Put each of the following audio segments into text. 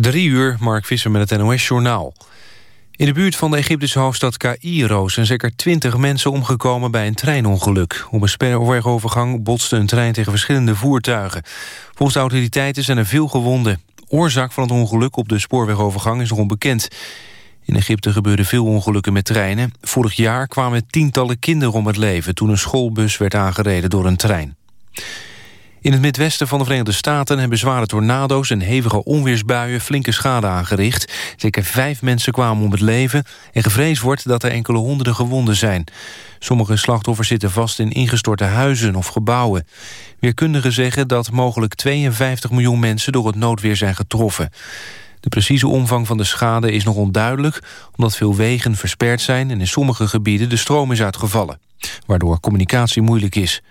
Drie uur, Mark Visser met het NOS-journaal. In de buurt van de Egyptische hoofdstad Cairo zijn zeker twintig mensen omgekomen bij een treinongeluk. Op een spoorwegovergang botste een trein tegen verschillende voertuigen. Volgens de autoriteiten zijn er veel gewonden. Oorzaak van het ongeluk op de spoorwegovergang is nog onbekend. In Egypte gebeurden veel ongelukken met treinen. Vorig jaar kwamen tientallen kinderen om het leven... toen een schoolbus werd aangereden door een trein. In het midwesten van de Verenigde Staten hebben zware tornado's en hevige onweersbuien flinke schade aangericht. Zeker vijf mensen kwamen om het leven en gevreesd wordt dat er enkele honderden gewonden zijn. Sommige slachtoffers zitten vast in ingestorte huizen of gebouwen. Weerkundigen zeggen dat mogelijk 52 miljoen mensen door het noodweer zijn getroffen. De precieze omvang van de schade is nog onduidelijk... omdat veel wegen versperd zijn en in sommige gebieden de stroom is uitgevallen. Waardoor communicatie moeilijk is.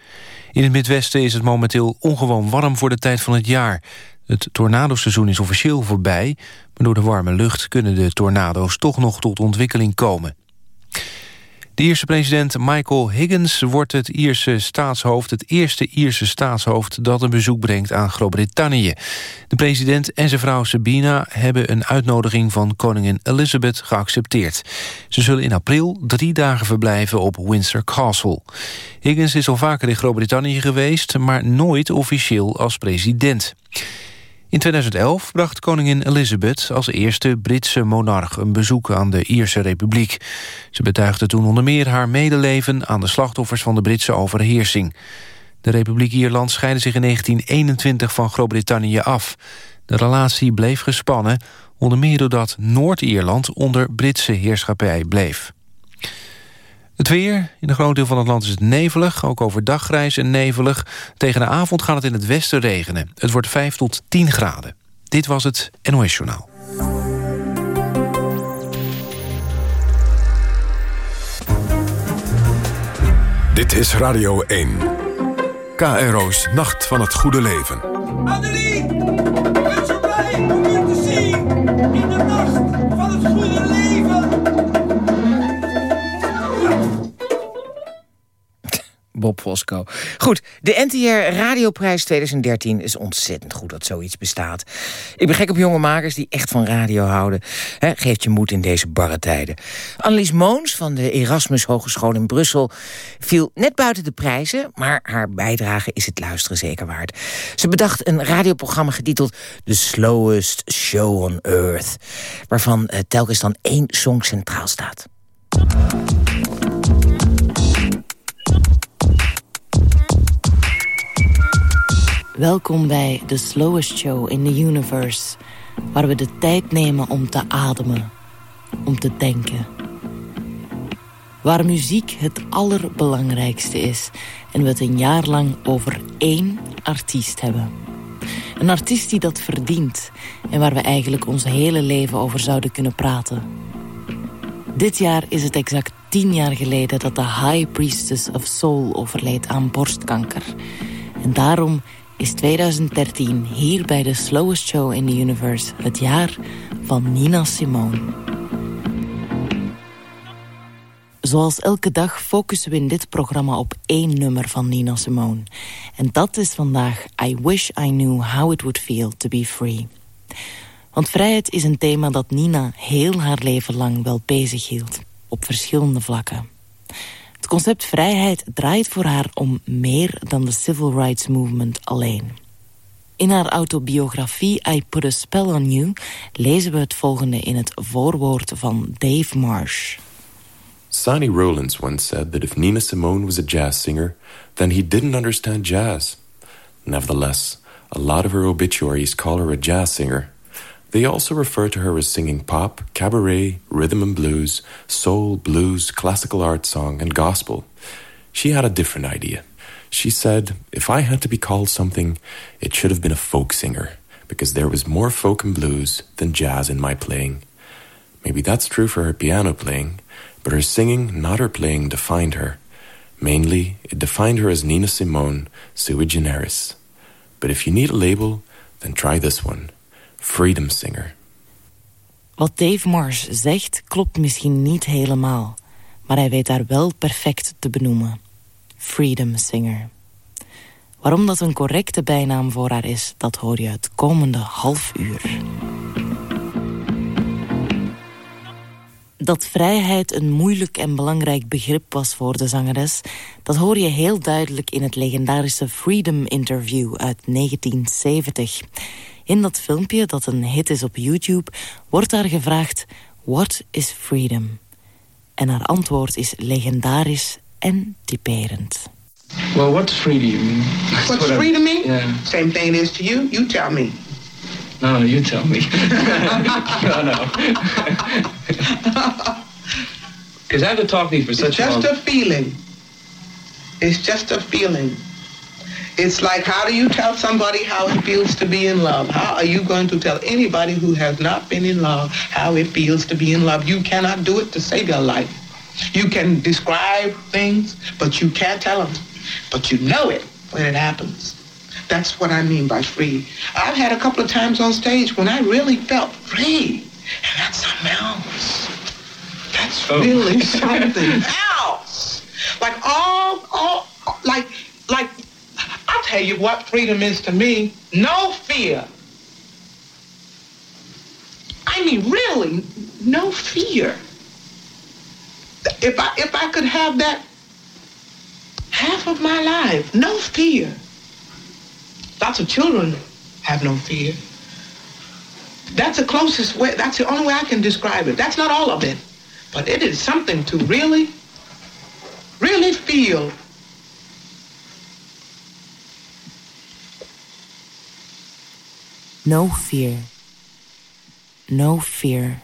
In het Midwesten is het momenteel ongewoon warm voor de tijd van het jaar. Het tornadoseizoen is officieel voorbij... maar door de warme lucht kunnen de tornado's toch nog tot ontwikkeling komen. De Ierse president Michael Higgins wordt het Ierse staatshoofd... het eerste Ierse staatshoofd dat een bezoek brengt aan Groot-Brittannië. De president en zijn vrouw Sabina hebben een uitnodiging van koningin Elizabeth geaccepteerd. Ze zullen in april drie dagen verblijven op Windsor Castle. Higgins is al vaker in Groot-Brittannië geweest... maar nooit officieel als president. In 2011 bracht koningin Elizabeth als eerste Britse monarch... een bezoek aan de Ierse Republiek. Ze betuigde toen onder meer haar medeleven... aan de slachtoffers van de Britse overheersing. De Republiek Ierland scheidde zich in 1921 van Groot-Brittannië af. De relatie bleef gespannen, onder meer doordat Noord-Ierland... onder Britse heerschappij bleef. Het weer. In een groot deel van het land is het nevelig. Ook overdag grijs en nevelig. Tegen de avond gaat het in het westen regenen. Het wordt 5 tot 10 graden. Dit was het NOS Journaal. Dit is Radio 1. KRO's Nacht van het Goede Leven. Adelie, ik ben zo blij om u te zien in de nacht Bob Fosco. Goed, de NTR Radioprijs 2013 is ontzettend goed dat zoiets bestaat. Ik ben gek op jonge makers die echt van radio houden. He, geeft je moed in deze barre tijden. Annelies Moons van de Erasmus Hogeschool in Brussel... viel net buiten de prijzen, maar haar bijdrage is het luisteren zeker waard. Ze bedacht een radioprogramma getiteld The Slowest Show on Earth... waarvan uh, telkens dan één song centraal staat. Welkom bij The Slowest Show in the Universe... waar we de tijd nemen om te ademen, om te denken. Waar muziek het allerbelangrijkste is... en we het een jaar lang over één artiest hebben. Een artiest die dat verdient... en waar we eigenlijk ons hele leven over zouden kunnen praten. Dit jaar is het exact tien jaar geleden... dat de High Priestess of Soul overleed aan borstkanker... En daarom is 2013 hier bij de Slowest Show in the Universe het jaar van Nina Simone. Zoals elke dag focussen we in dit programma op één nummer van Nina Simone. En dat is vandaag I Wish I Knew How It Would Feel To Be Free. Want vrijheid is een thema dat Nina heel haar leven lang wel bezig hield. Op verschillende vlakken. Het concept vrijheid draait voor haar om meer dan de civil rights movement alleen. In haar autobiografie I Put a Spell on You lezen we het volgende in het voorwoord van Dave Marsh. Sonny Rollins once said that if Nina Simone was a jazz singer, then he didn't understand jazz. Nevertheless, a lot of her obituaries call her a jazz singer. They also refer to her as singing pop, cabaret, rhythm and blues, soul, blues, classical art song, and gospel. She had a different idea. She said, if I had to be called something, it should have been a folk singer, because there was more folk and blues than jazz in my playing. Maybe that's true for her piano playing, but her singing, not her playing, defined her. Mainly, it defined her as Nina Simone, sui generis. But if you need a label, then try this one. Freedom Singer. Wat Dave Marsh zegt klopt misschien niet helemaal... maar hij weet daar wel perfect te benoemen. Freedom Singer. Waarom dat een correcte bijnaam voor haar is... dat hoor je het komende half uur. Dat vrijheid een moeilijk en belangrijk begrip was voor de zangeres... dat hoor je heel duidelijk in het legendarische Freedom Interview uit 1970... In dat filmpje, dat een hit is op YouTube, wordt haar gevraagd... What is freedom? En haar antwoord is legendarisch en typerend. Well, what's freedom? What's what I- freedom mean? Yeah. Same thing it is to you. You tell me. No, you tell me. no, no. Because I've been talking for It's such a just long a feeling. It's just a feeling. It's like how do you tell somebody how it feels to be in love? How are you going to tell anybody who has not been in love how it feels to be in love? You cannot do it to save your life. You can describe things, but you can't tell them. But you know it when it happens. That's what I mean by free. I've had a couple of times on stage when I really felt free. And that's something else. That's Oh. really something else. Like all, all, like, like, tell you what freedom is to me. No fear. I mean, really, no fear. If I, if I could have that half of my life, no fear. Lots of children have no fear. That's the closest way, that's the only way I can describe it. That's not all of it, but it is something to really, really feel. No fear. No fear.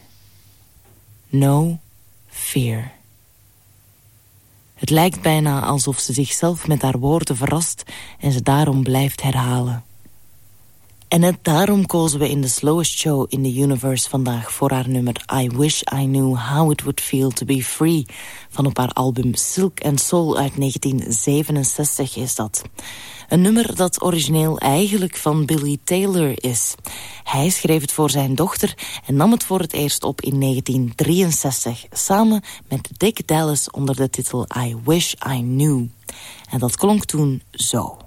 No fear. Het lijkt bijna alsof ze zichzelf met haar woorden verrast en ze daarom blijft herhalen. En net daarom kozen we in de slowest show in the universe vandaag voor haar nummer I Wish I Knew How It Would Feel To Be Free van op haar album Silk and Soul uit 1967 is dat. Een nummer dat origineel eigenlijk van Billy Taylor is. Hij schreef het voor zijn dochter en nam het voor het eerst op in 1963... samen met Dick Dallas onder de titel I Wish I Knew. En dat klonk toen zo.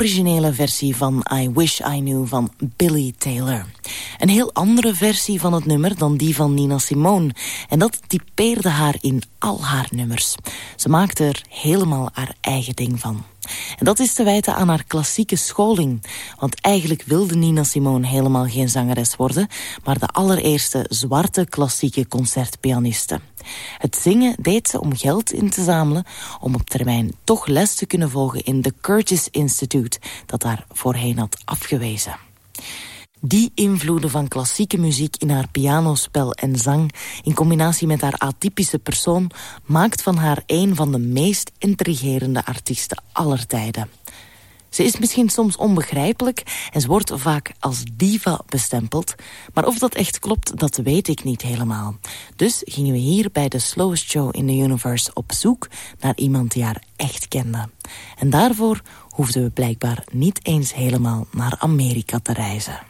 Originele versie van I Wish I Knew van Billy Taylor. Een heel andere versie van het nummer dan die van Nina Simone. En dat typeerde haar in al haar nummers. Ze maakte er helemaal haar eigen ding van. En dat is te wijten aan haar klassieke scholing. Want eigenlijk wilde Nina Simone helemaal geen zangeres worden... maar de allereerste zwarte klassieke concertpianiste. Het zingen deed ze om geld in te zamelen... om op termijn toch les te kunnen volgen in de Curtis Institute... dat haar voorheen had afgewezen. Die invloeden van klassieke muziek in haar pianospel en zang... in combinatie met haar atypische persoon... maakt van haar een van de meest intrigerende artiesten aller tijden. Ze is misschien soms onbegrijpelijk en ze wordt vaak als diva bestempeld. Maar of dat echt klopt, dat weet ik niet helemaal. Dus gingen we hier bij de Slowest Show in the Universe op zoek naar iemand die haar echt kende. En daarvoor hoefden we blijkbaar niet eens helemaal naar Amerika te reizen.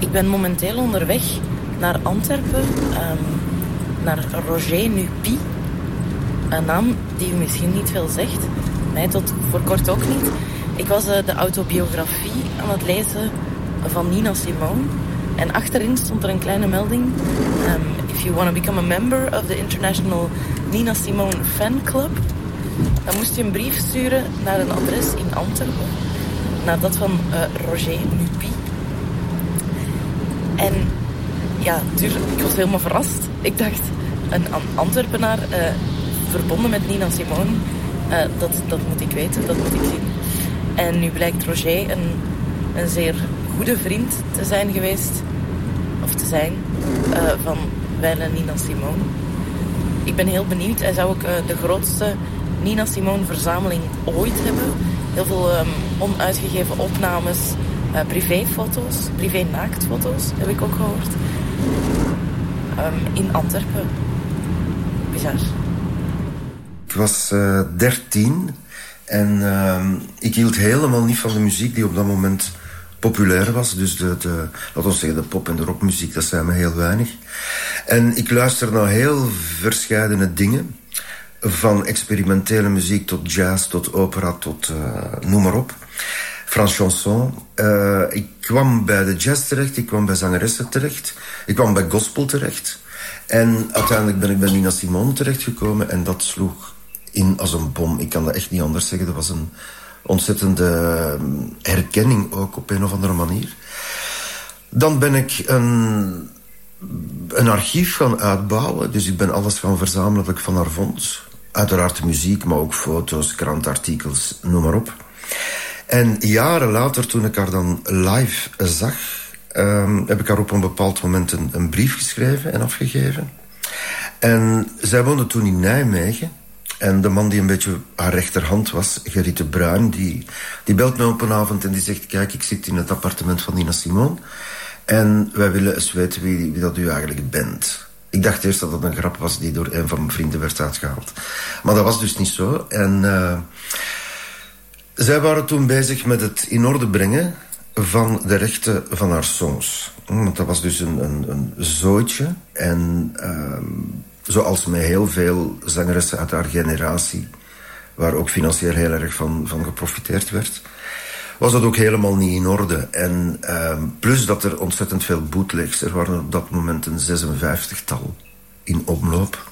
Ik ben momenteel onderweg naar Antwerpen, um, naar Roger Nupi. Een naam die u misschien niet veel zegt, mij tot voor kort ook niet. Ik was uh, de autobiografie aan het lezen van Nina Simone. En achterin stond er een kleine melding. Um, if you want to become a member of the International Nina Simone Fan Club... dan moest je een brief sturen naar een adres in Antwerpen. Naar dat van uh, Roger Nupi. En ja, ik was helemaal verrast. Ik dacht, een Antwerpenaar uh, verbonden met Nina Simone, uh, dat, dat moet ik weten, dat moet ik zien. En nu blijkt Roger een, een zeer goede vriend te zijn geweest, of te zijn, uh, van Wijle Nina Simone. Ik ben heel benieuwd. Hij zou ook de grootste Nina Simone verzameling ooit hebben. Heel veel um, onuitgegeven opnames, uh, privéfoto's, privé-naaktfoto's, heb ik ook gehoord. Um, in Antwerpen. Bizar. Ik was uh, 13 en uh, ik hield helemaal niet van de muziek die op dat moment populair was. Dus de, de, laten we zeggen, de pop- en de rockmuziek, dat zijn me heel weinig. En ik luister naar heel verscheidene dingen. Van experimentele muziek tot jazz, tot opera, tot uh, noem maar op. Frans Chanson. Uh, ik kwam bij de jazz terecht, ik kwam bij zangeressen terecht. Ik kwam bij gospel terecht. En uiteindelijk ben ik bij Nina Simone terechtgekomen en dat sloeg in als een bom. Ik kan dat echt niet anders zeggen. Dat was een ontzettende herkenning ook op een of andere manier. Dan ben ik een, een archief gaan uitbouwen. Dus ik ben alles gaan verzamelen dat ik van haar vond. Uiteraard muziek, maar ook foto's, krantartikels, noem maar op. En jaren later, toen ik haar dan live zag... Um, heb ik haar op een bepaald moment een, een, brief geschreven en afgegeven. En zij woonde toen in Nijmegen. En de man die een beetje haar rechterhand was, Gerrit de Bruin... Die, die belt me op een avond en die zegt... Kijk, ik zit in het appartement van Nina Simone... en wij willen eens weten wie, dat u eigenlijk bent... Ik dacht eerst dat het een grap was die door een van mijn vrienden werd uitgehaald. Maar dat was dus niet zo. En uh, zij waren toen bezig met het in orde brengen van de rechten van haar songs. Want dat was dus een, een, een zootje. En uh, zoals met heel veel zangeressen uit haar generatie... waar ook financieel heel erg van, van geprofiteerd werd... was dat ook helemaal niet in orde. En uh, plus dat er ontzettend veel bootlegs... er waren op dat moment een 56-tal in omloop...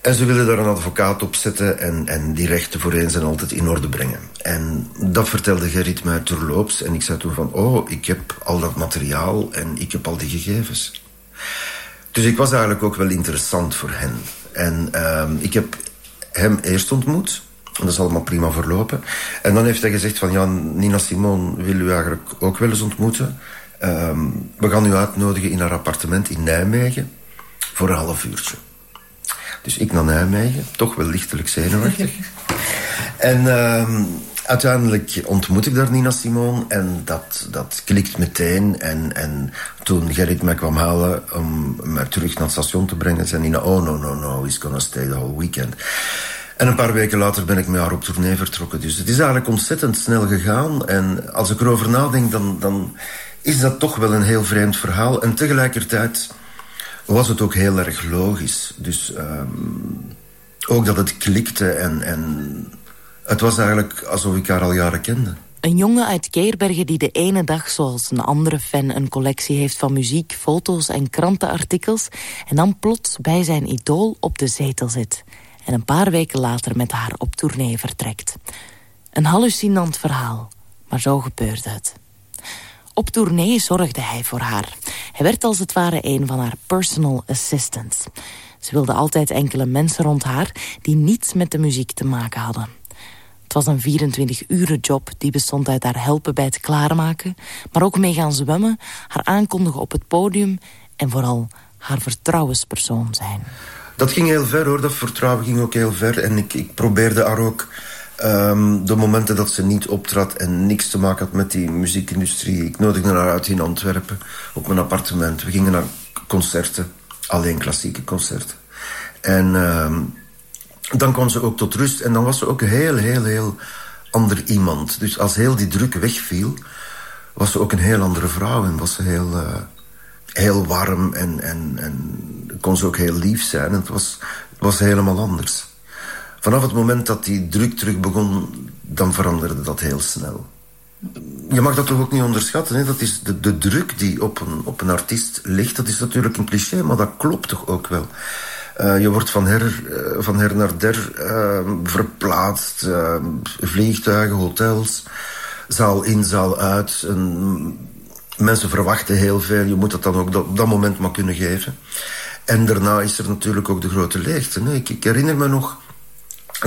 En ze willen daar een advocaat op zetten en, en die rechten voor eens en altijd in orde brengen. En dat vertelde Gerrit mij terloops. En ik zei toen van, oh, ik heb al dat materiaal en ik heb al die gegevens. Dus ik was eigenlijk ook wel interessant voor hen. En uh, ik heb hem eerst ontmoet. Dat is allemaal prima verlopen. En dan heeft hij gezegd van, ja, Nina Simone wil u eigenlijk ook wel eens ontmoeten. Uh, we gaan u uitnodigen in haar appartement in Nijmegen voor een half uurtje. Dus ik naar Nijmegen, toch wel lichtelijk zenuwachtig. en uh, uiteindelijk ontmoet ik daar Nina Simone en dat, dat klikt meteen. En, en toen Gerrit mij kwam halen om mij terug naar het station te brengen... zei Nina, oh no, no, no, he's gonna stay the whole weekend. En een paar weken later ben ik met haar op tournee vertrokken. Dus het is eigenlijk ontzettend snel gegaan. En als ik erover nadenk, dan, dan is dat toch wel een heel vreemd verhaal. En tegelijkertijd was het ook heel erg logisch. Dus um, ook dat het klikte en, en Het was eigenlijk alsof ik haar al jaren kende. Een jongen uit Keerbergen die de ene dag zoals een andere fan... een collectie heeft van muziek, foto's en krantenartikels... en dan plots bij zijn idool op de zetel zit. En een paar weken later met haar op tournee vertrekt. Een hallucinant verhaal, maar zo gebeurde het. Op tournee zorgde hij voor haar. Hij werd als het ware een van haar personal assistants. Ze wilde altijd enkele mensen rond haar... die niets met de muziek te maken hadden. Het was een 24-uren job die bestond uit haar helpen bij het klaarmaken... maar ook mee gaan zwemmen, haar aankondigen op het podium... en vooral haar vertrouwenspersoon zijn. Dat ging heel ver hoor, dat vertrouwen ging ook heel ver. En ik, ik probeerde haar ook um, de momenten dat ze niet optrad... en niks te maken had met die muziekindustrie. Ik nodigde haar uit in Antwerpen op mijn appartement. We gingen naar concerten, alleen klassieke concerten. En... Um, dan kwam ze ook tot rust en dan was ze ook een heel, heel, heel ander iemand. Dus als heel die druk wegviel, was ze ook een heel andere vrouw. En was ze heel, uh, heel warm en, en, en kon ze ook heel lief zijn. Het was, was helemaal anders. Vanaf het moment dat die druk terug begon, dan veranderde dat heel snel. Je mag dat toch ook niet onderschatten. Hè? Dat is de, de druk die op een, op een artiest ligt. Dat is natuurlijk een cliché, maar dat klopt toch ook wel. Uh, je wordt van her, uh, van her naar der uh, verplaatst. vliegtuigen, hotels, zaal in, zaal uit. En mensen verwachten heel veel. Je moet dat dan ook op dat moment maar kunnen geven. En daarna is er natuurlijk ook de grote leegte. Ik, ik, herinner me nog,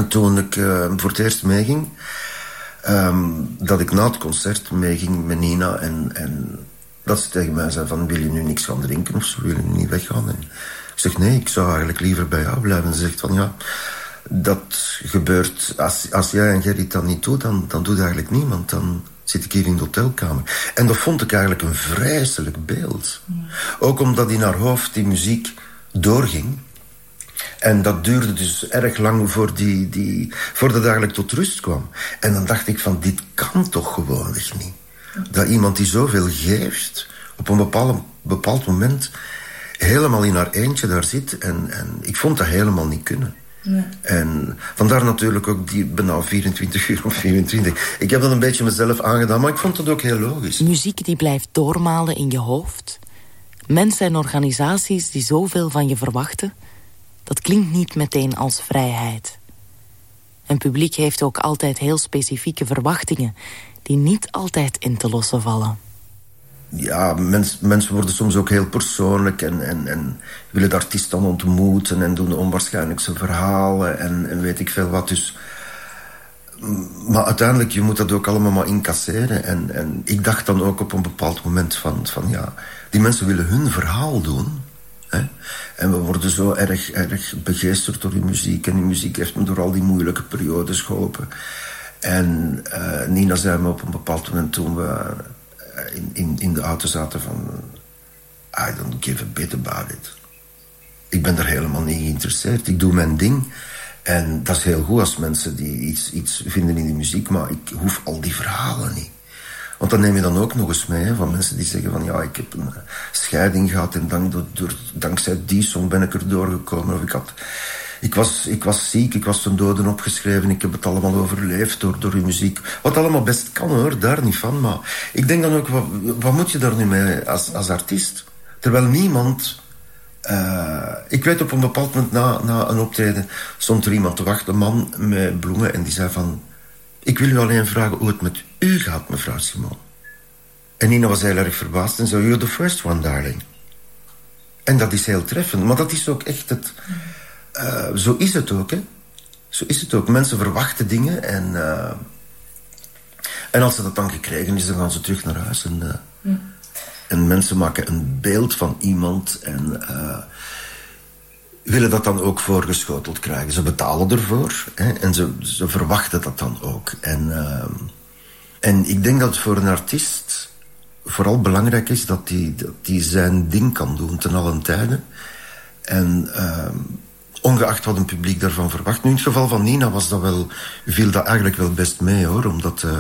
toen ik voor het eerst meeging... Um, dat ik na het concert meeging met Nina en, en dat ze tegen mij zei van... wil je nu niks gaan drinken of zo, wil je niet weggaan? En, zeg, nee, ik zou eigenlijk liever bij jou blijven. Ze zegt van, ja, dat gebeurt... Als, als jij en Gerrit dat niet doet, dan, dan doet eigenlijk niemand. Dan zit ik hier in de hotelkamer. En dat vond ik eigenlijk een vreselijk beeld. Ook omdat in haar hoofd die muziek doorging. En dat duurde dus erg lang voor die, die, voordat het eigenlijk tot rust kwam. En dan dacht ik van, dit kan toch gewoonweg niet. Dat iemand die zoveel geeft, op een bepaald, bepaald moment helemaal in haar eentje daar zit. En, en ik vond dat helemaal niet kunnen. Ja. En vandaar natuurlijk ook die bijna 24 uur of 24. Ik heb dat een beetje mezelf aangedaan, maar ik vond het ook heel logisch. Muziek die blijft doormalen in je hoofd. Mensen en organisaties die zoveel van je verwachten... dat klinkt niet meteen als vrijheid. Een publiek heeft ook altijd heel specifieke verwachtingen... die niet altijd in te lossen vallen ja, mens, mensen worden soms ook heel persoonlijk en, en, en willen de artiest dan ontmoeten en doen de onwaarschijnlijkste verhalen en, en weet ik veel wat. Dus, maar uiteindelijk, je moet dat ook allemaal maar incasseren. En, en ik dacht dan ook op een bepaald moment van, van ja, die mensen willen hun verhaal doen. En we worden zo erg, erg begeesterd door die muziek. En die muziek heeft me door al die moeilijke periodes geholpen. En uh, Nina zei me op een bepaald moment toen we eh, in, in, in de auto zaten van... I don't give a bit about it. Ik ben er helemaal niet geïnteresseerd. Ik doe mijn ding. En dat is heel goed als mensen die iets, iets vinden in die muziek... maar ik hoef al die verhalen niet. Want dan neem je dan ook nog eens mee van mensen die zeggen van... ja, ik heb een scheiding gehad en dank, door, dankzij die song ben ik er doorgekomen. Of ik had ik was, ik was ziek, ik was ten doden opgeschreven. Ik heb het allemaal overleefd door, door uw muziek. Wat allemaal best kan hoor, daar niet van. Maar ik denk dan ook, wat, wat moet je daar nu mee als, als artiest? Terwijl niemand... Uh, ik weet op een bepaald moment na, na een optreden... stond er iemand te wachten, een man met bloemen... en die zei van... Ik wil u alleen vragen hoe het met u gaat, mevrouw Simon. En Nina was heel erg verbaasd en zei... You're the first one, darling. En dat is heel treffend. Maar dat is ook echt het... Uh, zo is het ook, hè. Zo is het ook. Mensen verwachten dingen en... Uh, en als ze dat dan gekregen is, dan gaan ze terug naar huis. En, uh, mm. en mensen maken een beeld van iemand en willen dat dan ook voorgeschoteld krijgen. Ze betalen ervoor hè, en ze, ze verwachten dat dan ook. En, en ik denk dat voor een artiest vooral belangrijk is dat hij dat die zijn ding kan doen ten allen tijde. En ongeacht wat een publiek daarvan verwacht. Nu, in het geval van Nina was dat wel, viel dat eigenlijk wel best mee, hoor. Omdat uh,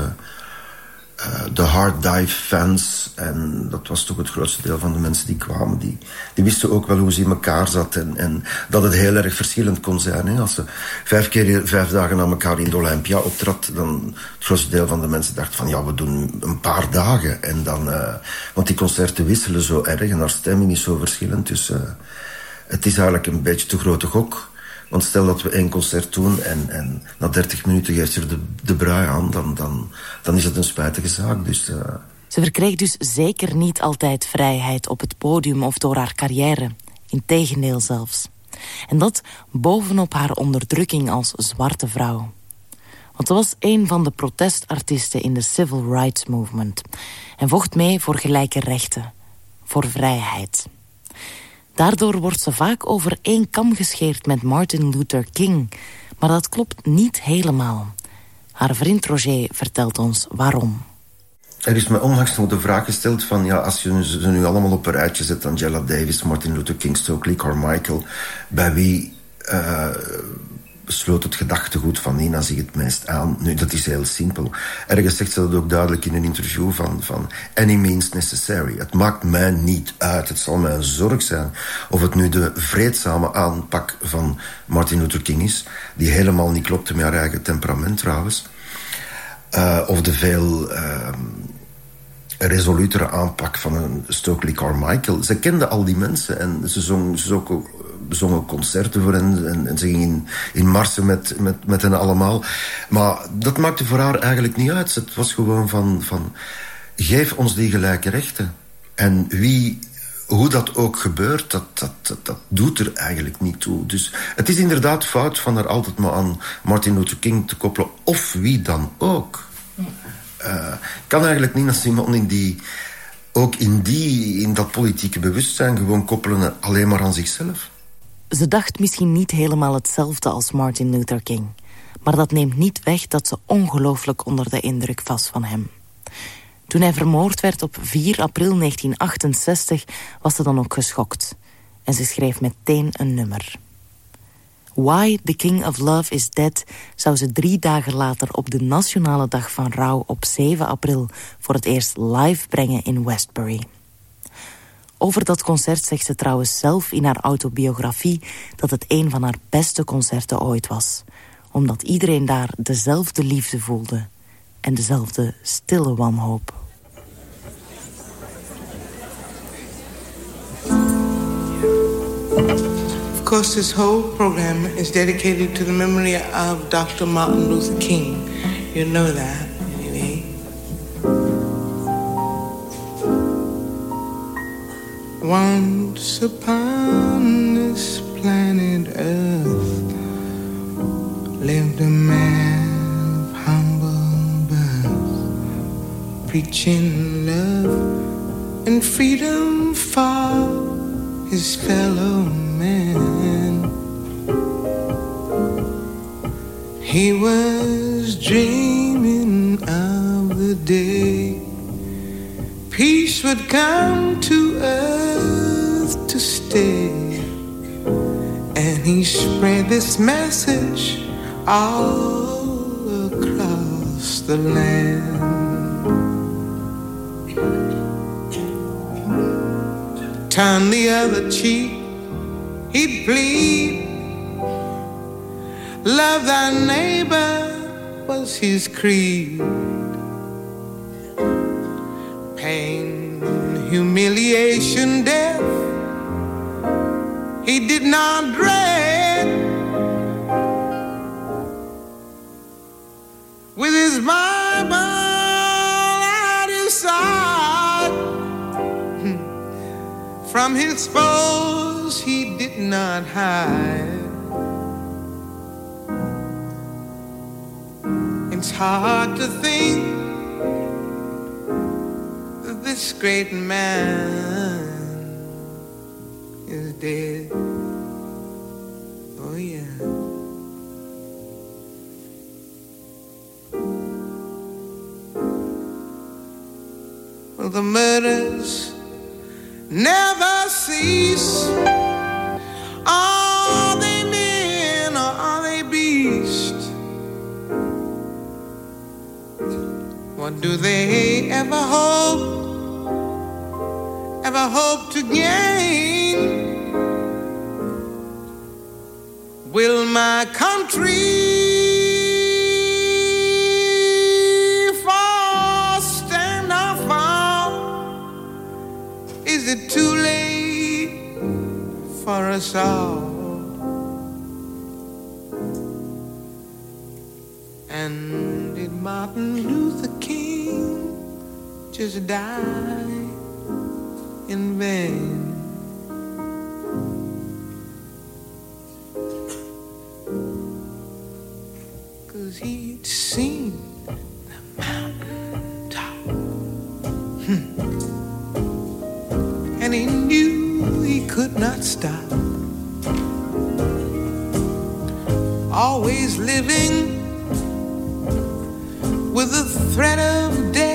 de hard dive fans. En dat was toch het grootste deel van de mensen die kwamen. Die, die wisten ook wel hoe ze in elkaar zat. En, dat het heel erg verschillend kon zijn. Hè. Als ze vijf keer vijf dagen na elkaar in de Olympia optrad... dan het grootste deel van de mensen dacht van... ja, we doen een paar dagen. En dan, uh, want die concerten wisselen zo erg. En haar stemming is zo verschillend. Dus uh, het is eigenlijk een beetje te grote gok... Want stel dat we één concert doen en, en na 30 minuten geeft er de, de brui aan, dan, dan, dan is het een spijtige zaak. Dus, uh... Ze verkreeg dus zeker niet altijd vrijheid op het podium of door haar carrière. Integendeel zelfs. En dat bovenop haar onderdrukking als zwarte vrouw. Want ze was een van de protestartiesten in de Civil Rights Movement... en vocht mee voor gelijke rechten, voor vrijheid... Daardoor wordt ze vaak over één kam gescheerd met Martin Luther King. Maar dat klopt niet helemaal. Haar vriend Roger vertelt ons waarom. Er is me onlangs nog de vraag gesteld van... ja, als je ze nu allemaal op een rijtje zet... Angela Davis, Martin Luther King, Stokely Carmichael... bij wie uh, sloot het gedachtegoed van Nina zich het meest aan. Nu, dat is heel simpel. Ergens zegt ze dat ook duidelijk in een interview van, van any means necessary. Het maakt mij niet uit. Het zal mij een zorg zijn of het nu de vreedzame aanpak van Martin Luther King is, die helemaal niet klopte met haar eigen temperament trouwens. Uh, of de veel uh, resolutere aanpak van een Stokely Carmichael. Ze kende al die mensen en ze zong, ze zong ook zongen concerten voor hen. En, en ze gingen in, in marsen met, met, met hen allemaal. Maar dat maakte voor haar eigenlijk niet uit. Het was gewoon van, van geef ons die gelijke rechten. En wie hoe dat ook gebeurt, dat, dat, dat, dat, doet er eigenlijk niet toe. Dus het is inderdaad fout van er altijd maar aan Martin Luther King te koppelen. Of wie dan ook. Uh, kan eigenlijk niet als iemand in die... Ook in, die, in dat politieke bewustzijn gewoon koppelen alleen maar aan zichzelf. Ze dacht misschien niet helemaal hetzelfde als Martin Luther King. Maar dat neemt niet weg dat ze ongelooflijk onder de indruk was van hem. Toen hij vermoord werd op 4 april 1968 was ze dan ook geschokt. En ze schreef meteen een nummer. Why the King of Love is Dead zou ze drie dagen later op de Nationale Dag van Rouw op 7 april voor het eerst live brengen in Westbury. Over dat concert zegt ze trouwens zelf in haar autobiografie... dat het een van haar beste concerten ooit was. Omdat iedereen daar dezelfde liefde voelde. En dezelfde stille wanhoop. Of course, this whole program is dedicated to the memory of Dr. Martin Luther King. You know that. Once upon this planet Earth lived a man of humble birth, preaching love and freedom for his fellow man. He was dreaming of the day peace would come to earth to stay. And he spread this message all across the land. Turn the other cheek, he'd plead. Love thy neighbor was his creed humiliation, death. He did not dread. With his Bible at his side, from his foes he did not hide. It's hard to think this great man is dead. Oh, yeah. Well, the murders never cease. Are they men or are they beasts? What do they ever hope, ever hope to gain? Will my country fall, stand or fall? Is it too late for us all? And did Martin Luther King just die in vain? Cause he'd seen the mountain top. Hmm. And he knew he could not stop. Always living with the threat of death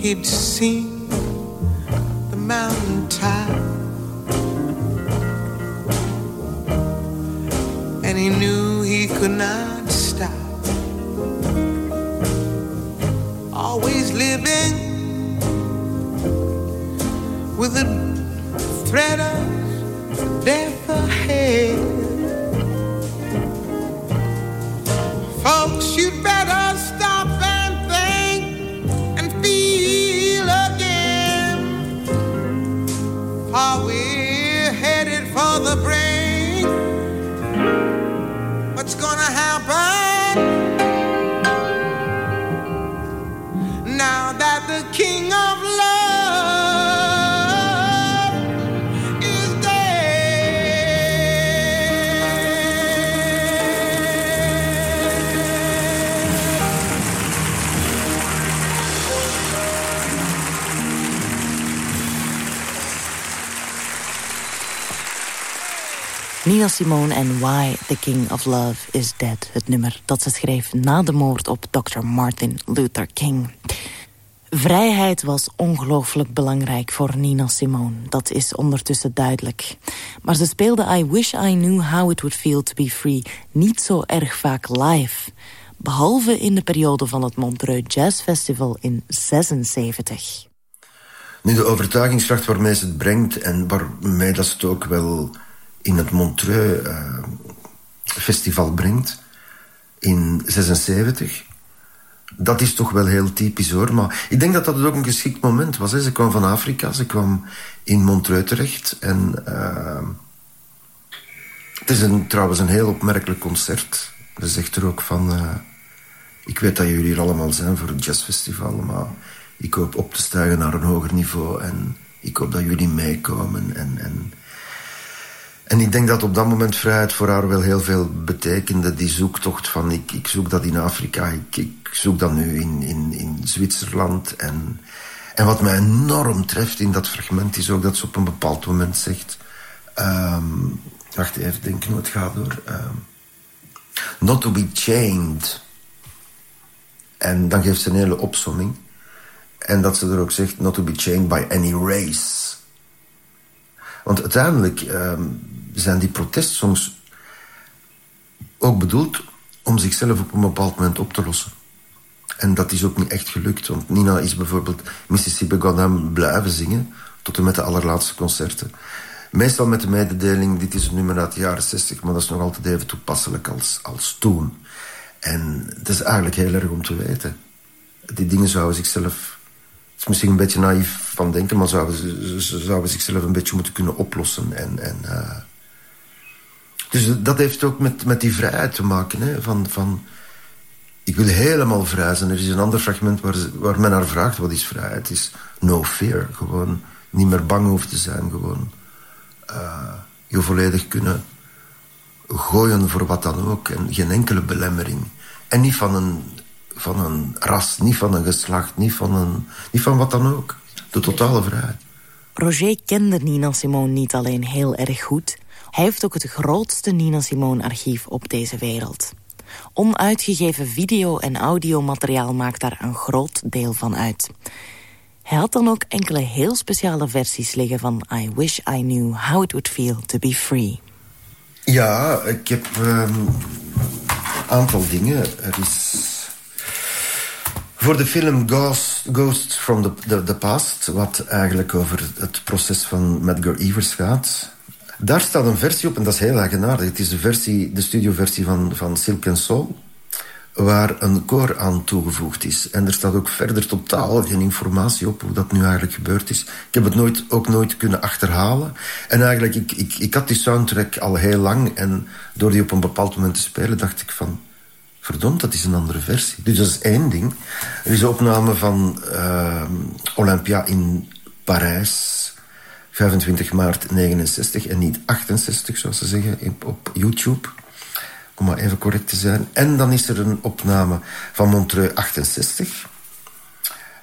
he'd seen the mountain top. and he knew he could not stop. always living with a threat of death ahead. Folks, Nina Simone en Why the King of Love is Dead. Het nummer dat ze schreef na de moord op Dr. Martin Luther King. Vrijheid was ongelooflijk belangrijk voor Nina Simone. Dat is ondertussen duidelijk. Maar ze speelde I Wish I Knew How It Would Feel To Be Free... niet zo erg vaak live. Behalve in de periode van het Montreux Jazz Festival in 76. Nu, de overtuigingskracht waarmee ze het brengt... en waarmee dat ze het ook wel in het Montreux uh, Festival brengt... in 76... Dat is toch wel heel typisch hoor. Maar ik denk dat dat ook een geschikt moment was. Hè. Ze kwam van Afrika, ze kwam in Montreux terecht. En uh, het is een, trouwens een heel opmerkelijk concert. Ze zegt er ook van... Uh, ik weet dat jullie hier allemaal zijn voor het jazzfestival, maar ik hoop op te stijgen naar een hoger niveau. En ik hoop dat jullie meekomen. En, en, en ik denk dat op dat moment vrijheid voor haar wel heel veel betekende. Die zoektocht van ik, ik zoek dat in Afrika, ik, ik zoek dat nu in, in, in Zwitserland. En, en wat mij enorm treft in dat fragment is ook dat ze op een bepaald moment zegt... Um, wacht even, denk hoe het gaat door. Um, not to be chained. En dan geeft ze een hele opsomming. En dat ze er ook zegt, not to be chained by any race. Want uiteindelijk um, zijn die protestsongs ook bedoeld om zichzelf op een bepaald moment op te lossen. En dat is ook niet echt gelukt. Want Nina is bijvoorbeeld Mississippi Goddam blijven zingen... tot en met de allerlaatste concerten. Meestal met de mededeling, dit is een nummer uit de jaren 60... maar dat is nog altijd even toepasselijk als, als toen. En dat is eigenlijk heel erg om te weten. Die dingen zouden zichzelf... Het is misschien een beetje naïef van denken... maar zouden, ze zouden zichzelf een beetje moeten kunnen oplossen. En, en, uh... Dus dat heeft ook met, met die vrijheid te maken. Hè? Van, van, ik wil helemaal vrij zijn. Er is een ander fragment waar, waar men naar vraagt... wat is vrijheid? Het is no fear. Gewoon niet meer bang hoeven te zijn. Gewoon uh, je volledig kunnen gooien voor wat dan ook. En geen enkele belemmering. En niet van een, van een ras, niet van een geslacht, niet van, een, niet van wat dan ook. De totale vrijheid. Roger kende Nina Simone niet alleen heel erg goed... hij heeft ook het grootste Nina Simone-archief op deze wereld. Onuitgegeven video- en audiomateriaal maakt daar een groot deel van uit. Hij had dan ook enkele heel speciale versies liggen van I Wish I Knew How It Would Feel To Be Free. Ja, ik heb een um, aantal dingen. Er is... Voor de film Ghost, Ghost from the, the, the, Past... wat eigenlijk over het proces van Medgar Evers gaat... daar staat een versie op, en dat is heel eigenaardig. Het is de, versie, de studioversie van, van Silk Soul waar een koor aan toegevoegd is. En er staat ook verder totaal geen informatie op hoe dat nu eigenlijk gebeurd is. Ik heb het nooit, ook nooit kunnen achterhalen. En eigenlijk, ik, ik, ik had die soundtrack al heel lang... en door die op een bepaald moment te spelen dacht ik van... verdomd, dat is een andere versie. Dus dat is één ding. Er is een opname van uh, Olympia in Parijs... 25 maart 69 en niet 68, zoals ze zeggen, op YouTube om maar even correct te zijn. En dan is er een opname van Montreux 68.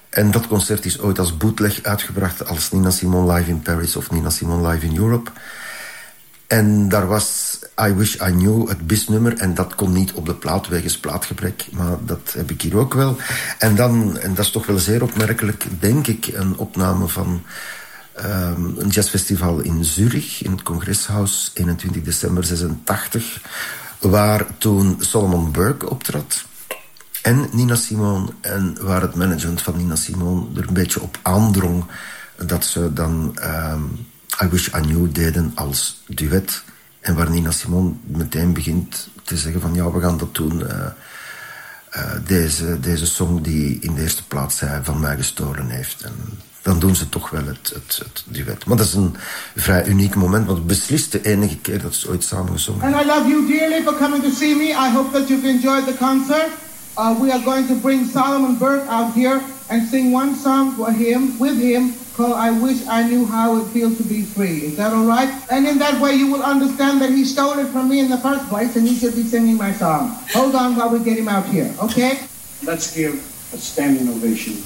En dat concert is ooit als bootleg uitgebracht... als Nina Simone Live in Paris of Nina Simone Live in Europe. En daar was I Wish I Knew, het bisnummer. En dat kon niet op de plaat wegens plaatgebrek. Maar dat heb ik hier ook wel. En dan, en dat is toch wel zeer opmerkelijk... denk ik, een opname van... Um, een jazzfestival in Zurich, in het Congreshuis, 21 december 86 waar toen Solomon Burke optrad en Nina Simone. En waar het management van Nina Simone er een beetje op aandrong... dat ze dan um, I Wish I Knew deden als duet. En waar Nina Simone meteen begint te zeggen van... ja, we gaan dat doen... Uh, deze, deze song die in de eerste plaats hij van mij gestolen heeft. En dan doen ze toch wel het, het, het duet. Maar dat is een vrij uniek moment, want het beslist de enige keer dat ze ooit samen gezongen And I love you dearly for coming to see me. I hope that you've enjoyed the concert. Uh, we are going to bring Solomon Burke out here and sing one song for him, with him, called I Wish I Knew How It Feels to Be Free. Is that all right? And in that way you will understand that he stole it from me in the first place and he should be singing my song. Hold on while we get him out here, okay? Let's give a standing ovation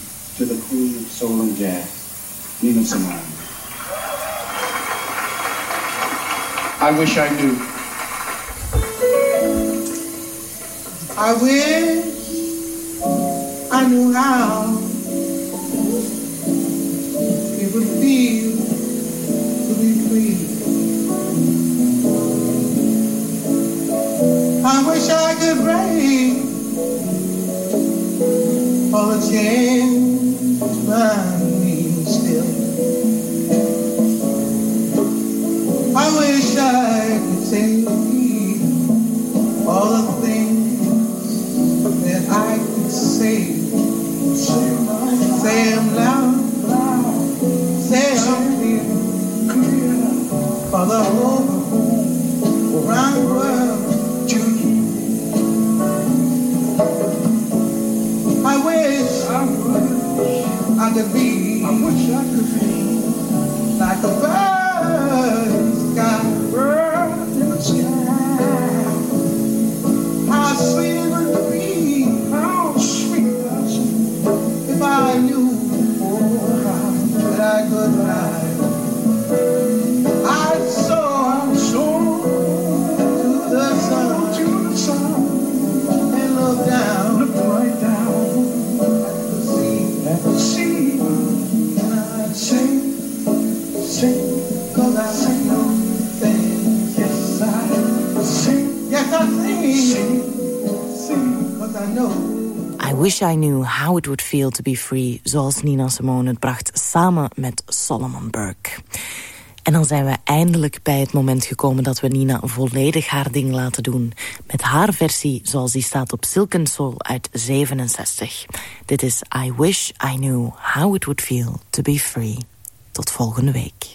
to the queen of soul and jazz, Nina Simone. I wish I knew. I wish I knew how it would feel to be free. I wish I could break all the chains still. I wish I could say all the things that I could say. Say loud, say clear for the whole round world. I wish I wish I could be. I wish I could be like a bird I wish I knew how it would feel to be free... zoals Nina Simone het bracht samen met Solomon Burke. En dan zijn we eindelijk bij het moment gekomen... dat we Nina volledig haar ding laten doen. Met haar versie zoals die staat op Silken Soul uit 67. Dit is I wish I knew how it would feel to be free. Tot volgende week.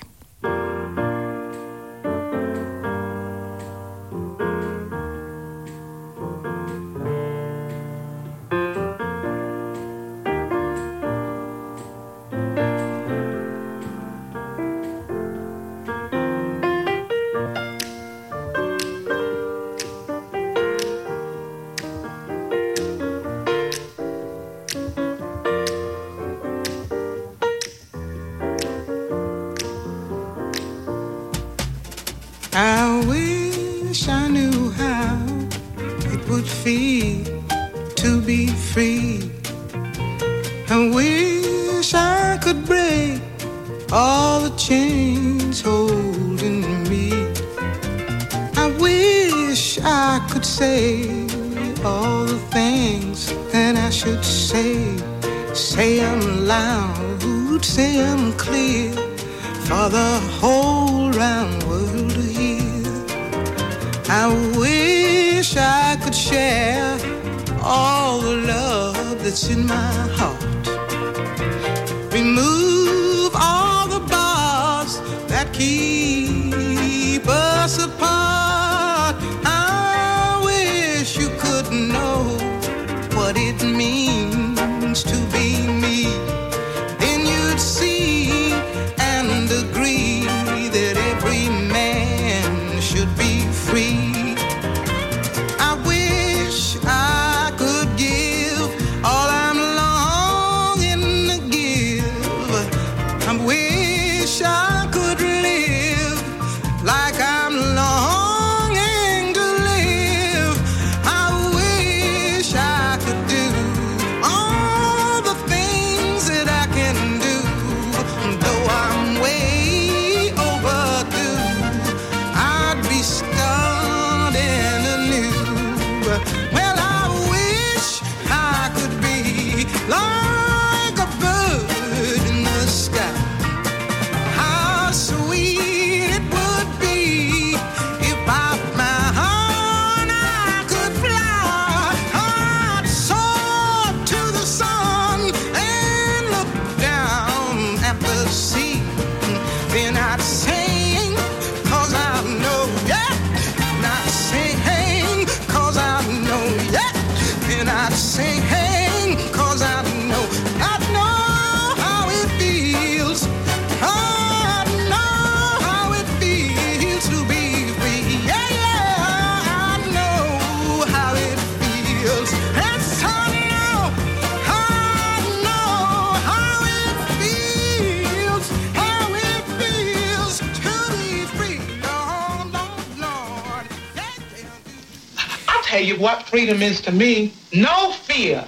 To me. No fear.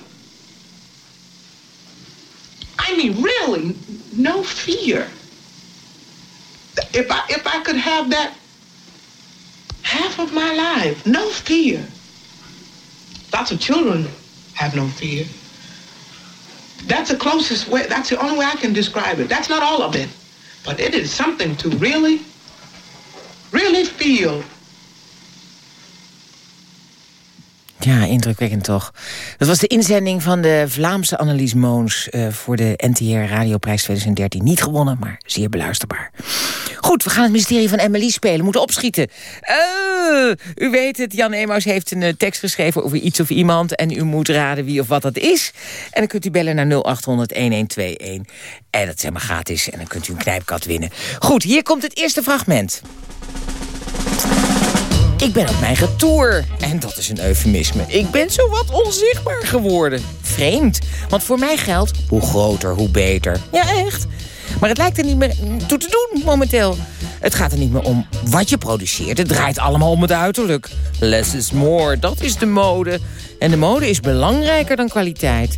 I mean, really, no fear. If I if I could have that half of my life, no fear. Lots of children have no fear. That's the closest way. That's the only way I can describe it. That's not all of it, but it is something to really, really feel. Ja, indrukwekkend toch. Dat was de inzending van de Vlaamse Annelies Moons... eh, voor de NTR Radioprijs 2013. Niet gewonnen, maar zeer beluisterbaar. Goed, we gaan het mysterie van Emily spelen. Moeten opschieten. Eh, u weet het, Jan Emaus heeft een eh, tekst geschreven over iets of iemand... en u moet raden wie of wat dat is. En dan kunt u bellen naar 0800-1121. En dat is helemaal gratis. En dan kunt u een knijpkat winnen. Goed, hier komt het eerste fragment. Ik ben op mijn retour. En dat is een eufemisme. Ik ben zo wat onzichtbaar geworden. Vreemd. Want voor mij geldt, hoe groter, hoe beter. Ja, echt. Maar het lijkt er niet meer toe te doen momenteel. Het gaat er niet meer om wat je produceert. Het draait allemaal om het uiterlijk. Less is more, dat is de mode. En de mode is belangrijker dan kwaliteit.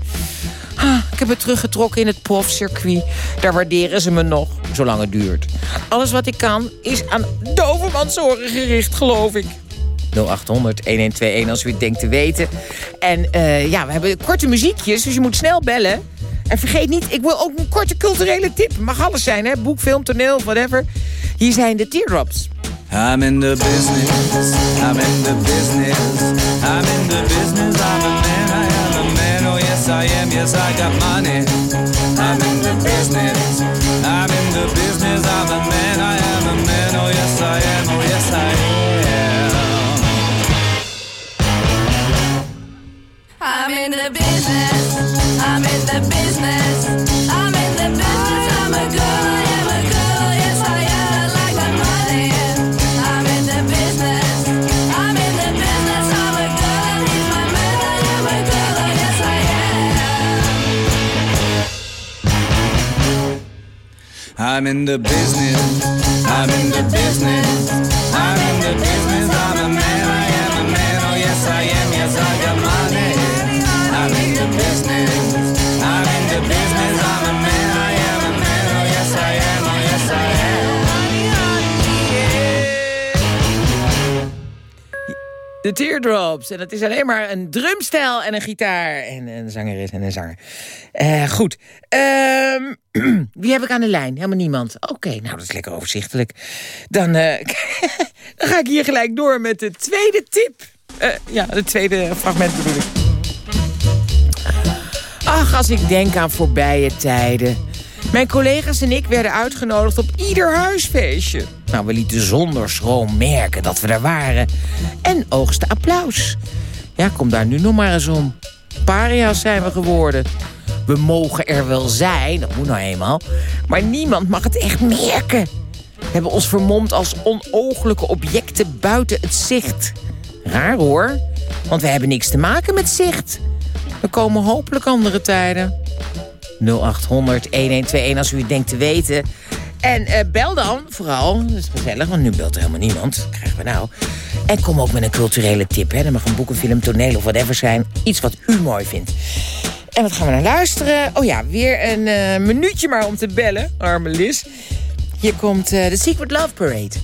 Ah, ik heb me teruggetrokken in het profcircuit. Daar waarderen ze me nog, zolang het duurt. Alles wat ik kan is aan dovermansoren gericht, geloof ik. 0800-1121 als u het denkt te weten. En eh, ja, we hebben korte muziekjes, dus je moet snel bellen. En vergeet niet, ik wil ook een korte culturele tip. Mag alles zijn, hè? Boek, film, toneel, whatever. Hier zijn de teardrops. I'm in the business, I'm in the business, I'm in the business, I'm a man, I am a man, oh yes I am, yes I got money. I'm in the business, I'm in the business, I'm a man, I am a man, oh yes I am, oh yes I am. I'm in the business. I'm in the business, I'm in the business, I'm in the business, I'm a man, I am a man, oh yes I am, yes I got money. I'm in the business, I'm in the business, I'm a man, I am a man, oh yes I am, oh yes I am. De Teardrops. En dat is alleen maar een drumstijl en een gitaar. En een zangeres en een zanger. Eh, goed. Ehm, wie heb ik aan de lijn? Helemaal niemand. Oké, nou dat is lekker overzichtelijk. Dan, eh, dan ga ik hier gelijk door met de tweede tip. Eh, ja, het tweede fragment bedoel ik. Ach, als ik denk aan voorbije tijden. Mijn collega's en ik werden uitgenodigd op ieder huisfeestje. Nou, we lieten zonder schroom merken dat we er waren. En oogsten applaus. Ja, kom daar nu nog maar eens om. Paria's zijn we geworden. We mogen er wel zijn, dat moet nou eenmaal. Maar niemand mag het echt merken. We hebben ons vermomd als onogelijke objecten buiten het zicht. Raar hoor, want we hebben niks te maken met zicht. Er komen hopelijk andere tijden. 0800 1121 als u het denkt te weten. En eh, bel dan vooral, dat is gezellig, want nu belt er helemaal niemand. Wat krijgen we nou? En kom ook met een culturele tip. Hè. Dat mag een boek, film, toneel of whatever zijn. Iets wat u mooi vindt. En wat gaan we naar luisteren? Oh ja, weer een eh, minuutje maar om te bellen, arme Liz. Hier komt eh, de Secret Love Parade.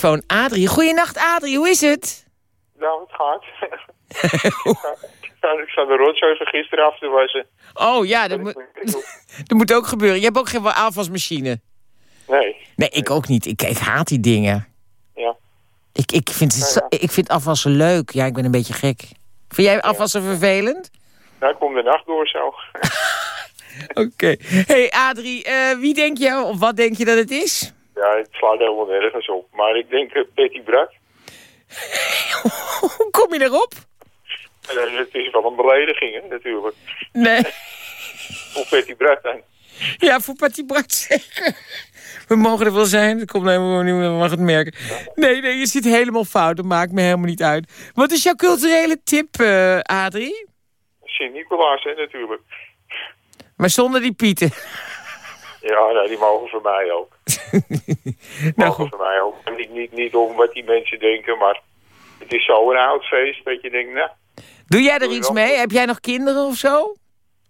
Telefoon Adrie. Goeienacht Adrie, hoe is het? Nou, het gaat. ik sta de rotzooi van gisteren af te wassen. Oh ja, dat, moet, dat moet ook gebeuren. Je hebt ook geen afwasmachine. Nee. Nee, ik ook niet. Ik, ik haat die dingen. Ja. Ik, ik, vind het, ik vind afwassen leuk. Ja, ik ben een beetje gek. Vind jij afwassen vervelend? Nou, ik kom de nacht door zo. Oké. hey, Adrie, eh, wie denk je, of wat denk je dat het is? Ja, het slaat helemaal nergens op. Maar ik denk uh, Betty Brak. Hoe kom je erop? Uh, het is wel een belediging, hè, natuurlijk. Nee. Voor Betty Brak dan. Ja, voor Patty Bart zeker. We mogen er wel zijn, dat komt helemaal niet, we mag het merken. Nee, nee, je zit helemaal fout, dat maakt me helemaal niet uit. Wat is jouw culturele tip, eh, Adrie? Sint-Nicolaas, hè, natuurlijk. Maar zonder die pieten. Ja, nou, die mogen voor mij ook. Nou, mogen voor mij ook. En Niet, niet, niet om wat die mensen denken, maar het is zo een oud feest dat je denkt, nou, Doe jij er iets mee? Heb jij nog kinderen of zo?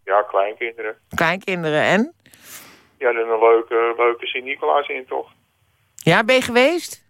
ja, kleinkinderen. Kleinkinderen en? Ja, dan een leuke, leuke Sint-Nicolaas intocht. Ja, ben je geweest?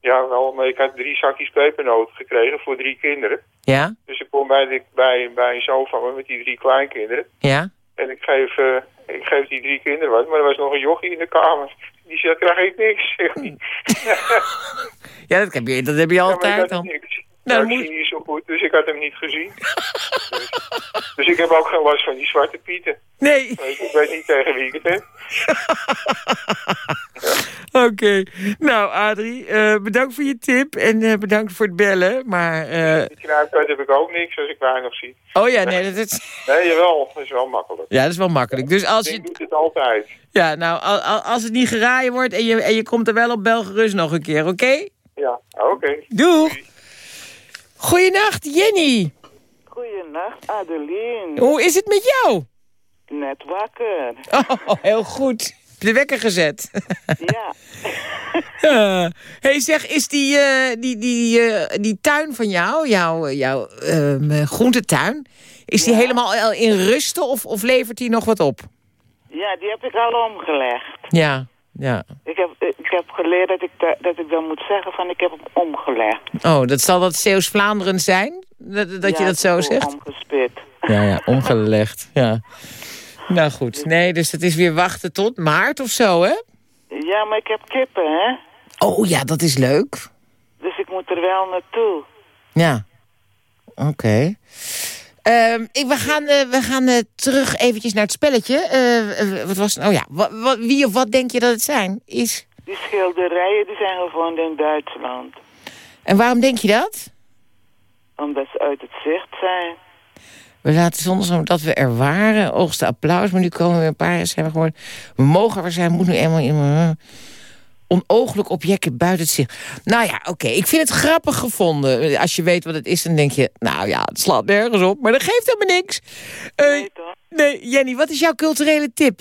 Ja, wel, maar ik had drie zakjes pepernoten gekregen voor drie kinderen. Ja, Dus ik kom bij, de, bij, bij een zoon van me met die drie kleinkinderen. ja. En ik geef, eh, ik geef die drie kinderen wat, maar er was nog een jochie in de kamer. Die zegt, krijg ik niks, zegt hij. Ja, dat heb je, dat heb je altijd dan. Nou, Ja, dan ik zie niet zo goed, dus ik had hem niet gezien. dus, dus ik heb ook geen last van die zwarte pieten. Nee. Ik weet niet tegen wie ik het heb. Oké. Nou, Adrie, eh, bedankt voor je tip en eh, bedankt voor het bellen. Maar, eh, Die kruipkuit heb ik ook niks als ik weinig zie. oh ja, nee, dat is, Nee, jawel, dat is wel makkelijk. ja, dat is wel makkelijk. Dus als Ik je, doe het altijd. ja, nou, al- al- als het niet geraaien wordt en je, en je komt er wel op, bel gerust nog een keer, oké? Ja, oké. Doeg. Goeienacht, Jenny. Goeienacht, Adeline. Hoe is het met jou? Net wakker. Oh, heel goed. De wekker gezet. Ja. Hey, zeg, is die, eh, die, die, eh, die tuin van jou, jouw, jouw ehm, groentetuin... is die helemaal al in rusten of, of levert die nog wat op? Ja, die heb ik al omgelegd. Ja, ja. Ik heb, ik heb geleerd dat ik, da- dat ik dan moet zeggen van ik heb hem omgelegd. Oh, dat zal dat Zeeuws-Vlaanderen zijn? Dat, dat je dat zo zegt? omgespit. Ja, ja, omgelegd, ja. Nou goed, nee, dus het is weer wachten tot maart of zo, hè? Ja, maar ik heb kippen, hè. Oh ja, dat is leuk. Dus ik moet er wel naartoe. Ja. Oké. Ehm, ik, we gaan, eh, we gaan eh, terug eventjes naar het spelletje. Eh, wat was? Oh ja, wie of wat denk je dat het zijn? Is... Die schilderijen die zijn gevonden in Duitsland. En waarom denk je dat? Omdat ze uit het zicht zijn. We laten zonder zo dat we er waren. Oogsten applaus, maar nu komen we een paar jaar zijn we geworden. We mogen er zijn, moet nu eenmaal in... uh, onooglijk objecten buiten het zicht. Nou ja, oké, ik vind het grappig gevonden. Als je weet wat het is, dan denk je... Nou ja, het slaat nergens op, maar dat geeft helemaal niks. Eh, Nee, toch? nee, Jenny, wat is jouw culturele tip?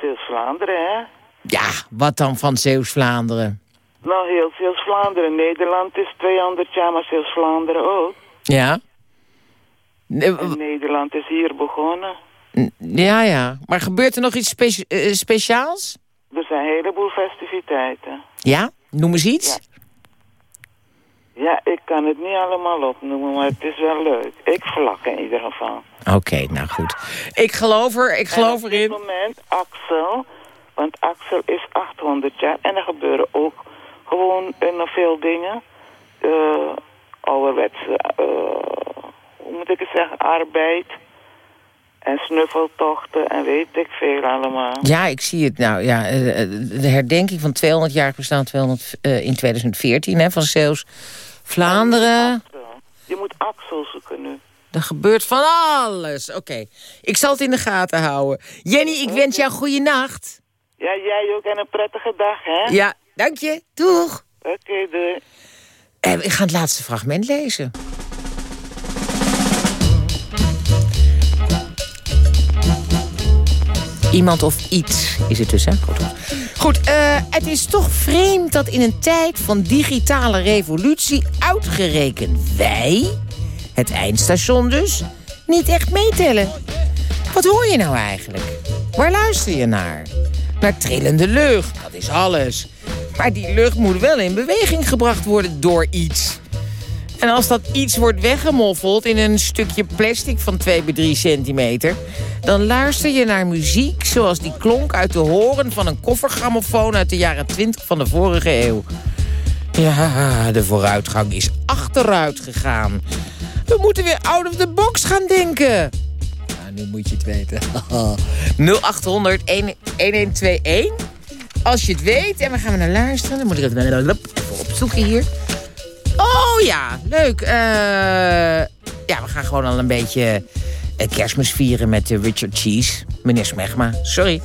Zeeuws-Vlaanderen, hè. Ja, wat dan van Zeeuws-Vlaanderen? Nou, heel Zeeuws-Vlaanderen. Nederland is 200 jaar, maar Zeeuws-Vlaanderen ook. Ja? En Nederland is hier begonnen. Ja, ja. Maar gebeurt er nog iets eh, speciaals? Er zijn een heleboel festiviteiten. Ja? Noem eens iets. Ja, ik kan het niet allemaal opnoemen, maar het is wel leuk. Ik vlak in ieder geval. Oké, nou goed. Ik geloof er, ik geloof en op erin. dit moment Axel, want Axel is 800 jaar en er gebeuren ook gewoon nog veel dingen. Eh ouderwetse, eh, hoe moet ik het zeggen, arbeid en snuffeltochten en weet ik veel allemaal. Ja, ik zie het nou. Ja, eh, eh, de herdenking van 200 jaar bestaan 200, eh, in 2014 hè, van Zeeuws Vlaanderen. Je moet Axel zoeken nu. Er gebeurt van alles. Oké, ik zal het in de gaten houden. Jenny, ik wens jou goede nacht. Ja, jij ook en een prettige dag, hè? Ja, dank je. Doeg. Oké, doei. Eh, ik ga het laatste fragment lezen. Iemand of iets is het dus, hè? Goed, eh, het is toch vreemd dat in een tijd van digitale revolutie... uitgerekend wij, het eindstation dus, niet echt meetellen. Wat hoor je nou eigenlijk? Waar luister je naar? Naar trillende lucht, dat is alles. Maar die lucht moet wel in beweging gebracht worden door iets. En als dat iets wordt weggemoffeld in een stukje plastic van 2 bij 3 centimeter... dan luister je naar muziek zoals die klonk uit de horen van een koffergrammofoon... uit de jaren 20 van de vorige eeuw. Ja, de vooruitgang is achteruit gegaan. We moeten weer out of the box gaan denken. Ja, nu moet je het weten. 0800 1121. Als je het weet en we gaan er naar luisteren... dan moet ik het even opzoeken hier. Oh ja, leuk. Eh, ja, we gaan gewoon al een beetje eh, kerstmis vieren met eh, Richard Cheese. Meneer Smegma, sorry.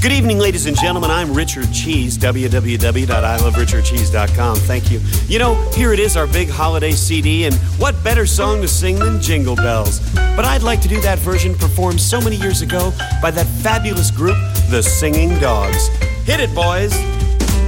Good evening, ladies and gentlemen. I'm Richard Cheese, www.iloverichardcheese.com. Thank you. You know, here it is, our big holiday CD, and what better song to sing than Jingle Bells? But I'd like to do that version performed so many years ago by that fabulous group, the Singing Dogs. Hit it, boys!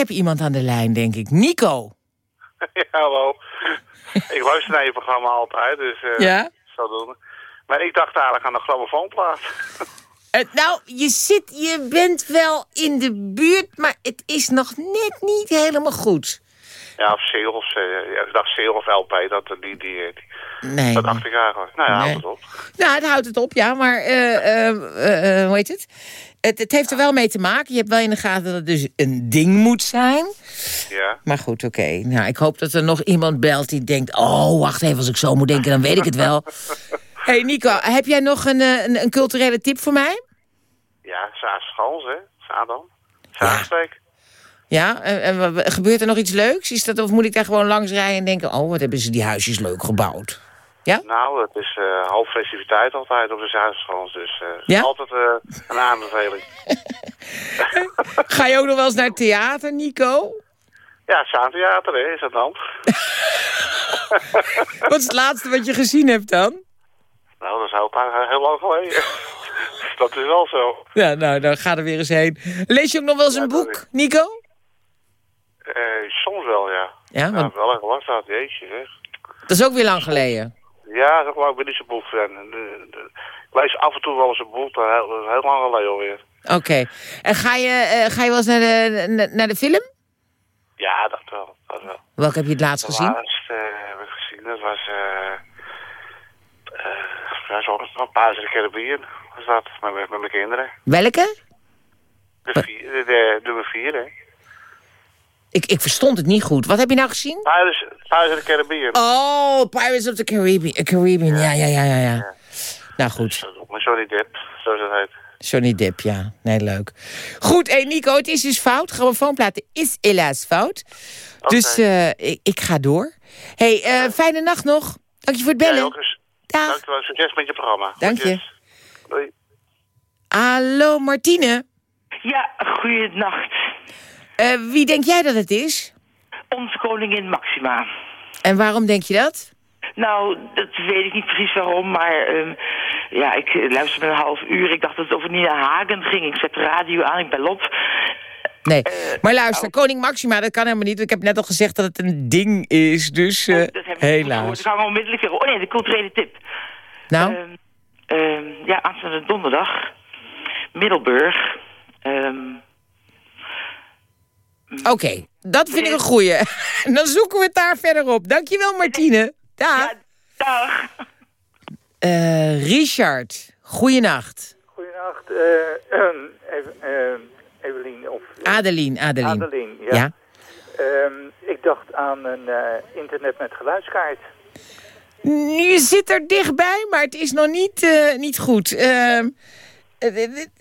heb, ik heb iemand aan de lijn, denk ik. Nico. Ja, hallo. ik luister naar je programma altijd, dus eh Ja? zodoende. Maar ik dacht eigenlijk aan de grammofoonplaat. Eh, nou, je, zit, je bent wel in de buurt, maar het is nog net niet helemaal goed. Ja, of Seal of, eh, ja, ik dacht of LP, dat, die, die, die, Nee. dat dacht ik eigenlijk. Nou ja, Nee. houd het op. Nou, het houdt het op, ja, maar hoe heet het? Het? Het heeft er wel mee te maken. Je hebt wel in de gaten dat het dus een ding moet zijn. Ja. Maar goed, oké. Nou, ik hoop dat er nog iemand belt die denkt... oh, wacht even, als ik zo moet denken, dan weet ik het wel. hey Nico, heb jij nog een, eh, een, een culturele tip voor mij? Ja, Saas Schals, hè? Zadam. Zaansteek. Ja, en, en wa- wa- gebeurt er nog iets leuks? Is dat, of moet ik daar gewoon langs rijden en denken... oh, wat hebben ze die huisjes leuk gebouwd? Ja? Nou, het is eh half festiviteit altijd op de Zuidschans, dus Ja? altijd eh, een aanbeveling. Ga je ook nog wel eens naar theater, Nico? Ja, Zaantheater, hè, is dat dan? Wat is het laatste wat je gezien hebt dan? Nou, dat is heel, lang- heel lang geleden. dat is wel zo. Ja, nou, dan ga er weer eens heen. Lees je ook nog wel eens een boek, Nico? Eh, soms wel, ja. Ja, want wel echt lang staat, jeetje, zeg. dat is ook weer lang geleden. Ja, dat wou ik ben niet zo'n. De- de- Ik lees af en toe wel eens een boek, dat is heel, lang geleden alweer. Oké. En ga je, eh, ga je wel eens naar de, na- naar de film? Ja, dat wel, dat wel. Welke heb je het laatst De gezien? laatste eh, heb ik gezien, dat was... eh eh ja, zo een paar keer Caribbean was dat, met, met, met mijn kinderen. Welke? De, vier, de, de nummer vier, hè. Ik, ik verstond het niet goed. Wat heb je nou gezien? Pirates, Pirates of the Caribbean. Oh, Pirates of the Caribbean. Caribbean. Ja, ja, ja, ja. ja. Nou goed, Maar Johnny Depp, zoals dat heet. Johnny Depp, ja. Nee, leuk. Goed, hey Nico, het is dus fout. Grammofoonplaten is helaas fout. Dus eh, ik, ik ga door. hey, eh, fijne nacht nog. Dank je voor het Ja, bellen. ook eens. Dag. Dankjewel, succes met je programma. Dank je. Doei. Hallo, Martine. Ja, goeienacht. Eh, wie denk jij dat het is? Onze koningin Maxima. En waarom denk je dat? Nou, dat weet ik niet precies waarom, maar ehm, ja, ik eh, luisterde een half uur. Ik dacht dat het over Nina Hagen ging. Ik zet de radio aan, ik bel op. Nee, Eh, maar luister, koning Maxima, dat kan helemaal niet. Ik heb net al gezegd dat het een ding is, dus eh, Oh, Dat heb ik helaas. Ik hang onmiddellijk weer... Oh nee, de culturele tip. Nou? Ehm, ja, aanstaande donderdag. Middelburg. Ehm, Oké, dat vind ik een goeie. Dan zoeken we het daar verder op. Dankjewel, Martine. Dag. dag. Eh, Richard, goeienacht. Goedenacht, eh, ehm, Eve- ehm, Evelien of... Adeline, Adeline. Adeline, ja. Ja. Ehm, ik dacht aan een eh, internet met geluidskaart. Je zit er dichtbij, maar het is nog niet, eh, niet goed.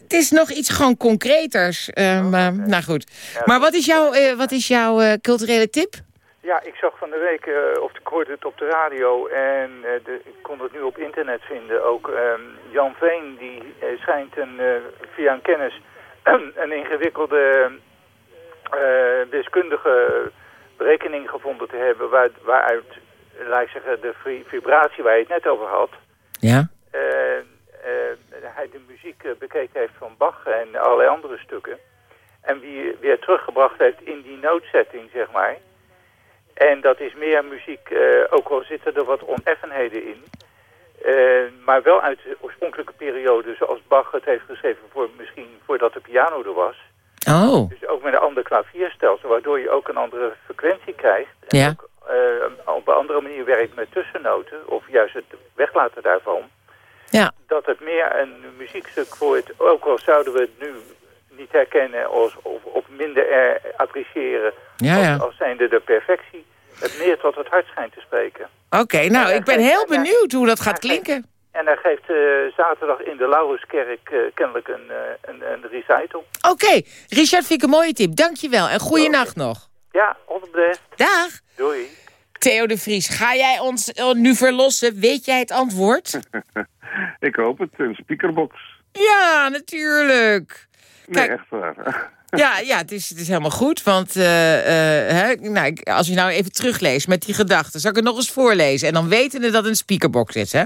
Eh, het is nog iets gewoon concreters. Eh, nou goed. Maar wat is jouw, eh, wat is jouw eh, culturele tip? Ja, ik zag van de week, eh, of ik hoorde het op de radio en eh, de, ik kon het nu op internet vinden. Ook ehm, Jan Veen, die eh, schijnt een, eh, via een kennis een ingewikkelde eh, wiskundige berekening gevonden te hebben... Waar, waaruit, laat ik zeggen, de vi- vibratie waar je het net over had... Ja. Eh, hij de muziek eh, bekeken heeft van Bach en allerlei andere stukken. En wie weer teruggebracht heeft in die noodzetting, zeg maar. En dat is meer muziek, eh, ook al zitten er wat oneffenheden in. maar wel uit de oorspronkelijke periode, zoals Bach het heeft geschreven, voor, misschien voordat de piano er was. Oh. Dus ook met een ander klavierstelsel, waardoor je ook een andere frequentie krijgt. Ja. eh, op een andere manier werkt met tussennoten, of juist het weglaten daarvan. Ja. Dat het meer een muziekstuk wordt, ook al zouden we het nu niet herkennen als, of, of minder eh, appreciëren Ja, ja. als, als zijnde de perfectie, het meer tot het hart schijnt te spreken. Oké, nou, ik ben heel benieuwd hoe dat gaat klinken. En hij geeft eh, zaterdag in de Laurenskerk eh, kennelijk een, eh, een, een recital. Oké, Richard vind ik een mooie tip. Dankjewel en goeie nacht nog. Ja, all the best. Dag. Doei. Theo de Vries, ga jij ons eh, nu verlossen? Weet jij het antwoord? Ik hoop het, een speakerbox. Ja, natuurlijk. Nee, Kijk. echt waar. Ja, ja het, is, het is helemaal goed. Want eh, eh, hè, nou, ik- als je nou even terugleest met die gedachten... zal ik het nog eens voorlezen. En dan weten we dat een speakerbox is, hè?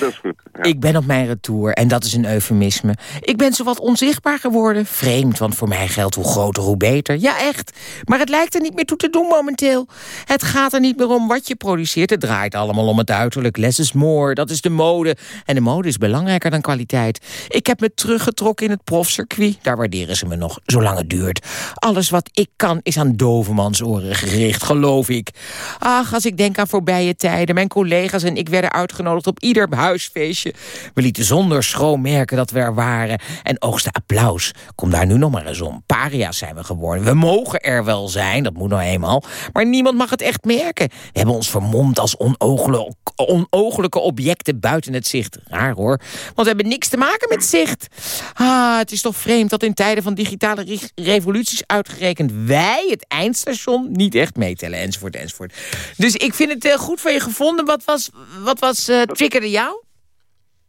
Dat is goed. Ik ben op mijn retour en dat is een eufemisme. Ik ben zowat onzichtbaar geworden. Vreemd, want voor mij geldt hoe groter hoe beter. Ja, echt. Maar het lijkt er niet meer toe te doen momenteel. Het gaat er niet meer om wat je produceert. Het draait allemaal om het uiterlijk. Less is more, dat is de mode. En de mode is belangrijker dan kwaliteit. Ik heb me teruggetrokken in het profcircuit. Daar waarderen ze me nog, zolang duurt. Alles wat ik kan is aan dovemansoren gericht, geloof ik. Ach, als ik denk aan voorbije tijden. Mijn collega's en ik werden uitgenodigd op ieder huisfeestje. We lieten zonder schroom merken dat we er waren. En oogsten applaus. Kom daar nu nog maar eens om. Paria's zijn we geworden. We mogen er wel zijn, dat moet nou eenmaal. Maar niemand mag het echt merken. We hebben ons vermomd als onogelijk- onogelijke objecten buiten het zicht. Raar hoor, want we hebben niks te maken met zicht. Ah, het is toch vreemd dat in tijden van digitale re- revoluties uitgerekend wij, het eindstation, niet echt meetellen, enzovoort, enzovoort. Dus ik vind het eh, goed van je gevonden. Wat was, wat was eh, triggerde jou?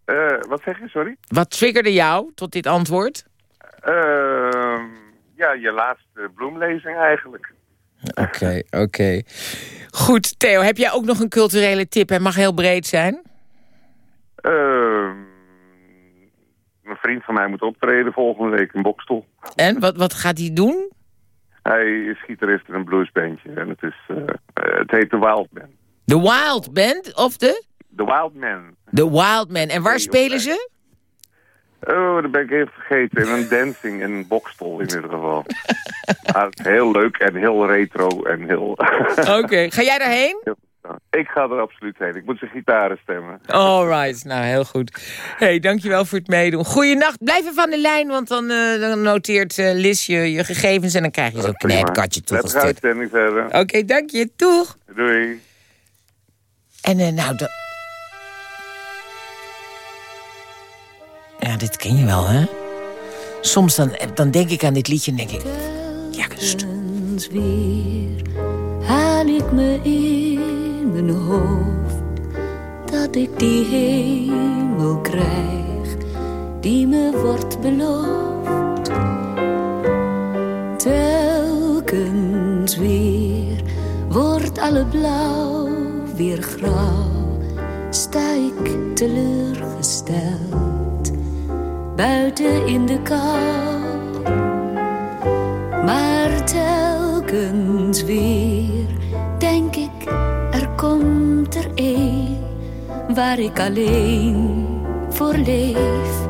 Eh, wat zeg je, sorry? Wat triggerde jou tot dit antwoord? Ehm, ja, je laatste bloemlezing eigenlijk. Oké, oké. Goed, Theo, heb jij ook nog een culturele tip? Hij mag heel breed zijn. Ehm, een vriend van mij moet optreden volgende week in Bokstel. En wat, wat gaat hij doen? Hij is gitarist in een bluesbandje en het, is, eh, eh, het heet The Wild Man. The Wild Band of de? The Wild Man. The Wild Man. En waar spelen ze? Oh, dat ben ik even vergeten. In een dancing in Bokstel in ieder geval. maar heel leuk en heel retro en heel... Oké, ga jij daarheen? Ik ga er absoluut heen. Ik moet zijn gitaren stemmen. Alright, nou heel goed. hey, dankjewel voor het meedoen. Goeienacht, blijf even aan de lijn, want dan, eh, dan noteert eh, Lis je, je gegevens... en dan krijg je zo'n Prima. knijpkatje toegestuurd. uitzending verder. Oké, dank je. Doeg. Doei. En eh, nou, dat... Ja, dit ken je wel, hè? Soms dan, dan denk ik aan dit liedje en denk ik... Ja, kust. Weer haal ik me in mijn hoofd dat ik die hemel krijg die me wordt beloofd. Telkens weer wordt alle blauw weer grauw, sta ik teleurgesteld buiten in de kou. Maar telkens weer denk ik, komt er een waar ik alleen voor leef.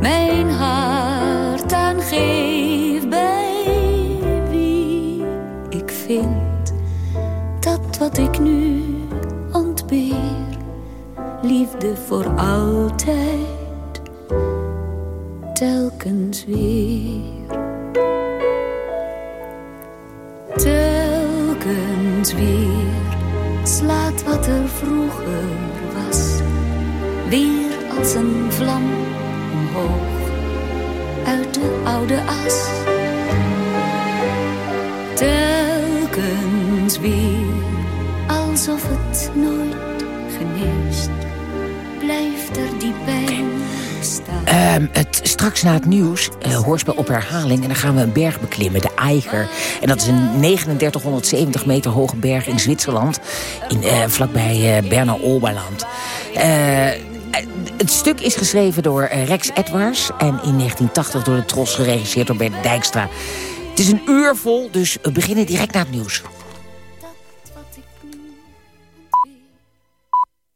Mijn hart aan geef bij wie ik vind dat wat ik nu ontbeer, liefde voor altijd, telkens weer. Telkens weer slaat wat er vroeger was, weer als een vlam omhoog uit de oude as. Telkens weer, alsof het nooit geneest, Ehm, het, straks na het nieuws, eh, hoorspel op herhaling... en dan gaan we een berg beklimmen, de Eiger. En dat is een 3970 meter hoge berg in Zwitserland... In, eh, vlakbij eh Berna-Oberland. Het stuk is geschreven door Rex Edwards... en in 1980 door de Tros geregisseerd door Bert Dijkstra. Het is een uur vol, dus we beginnen direct na het nieuws.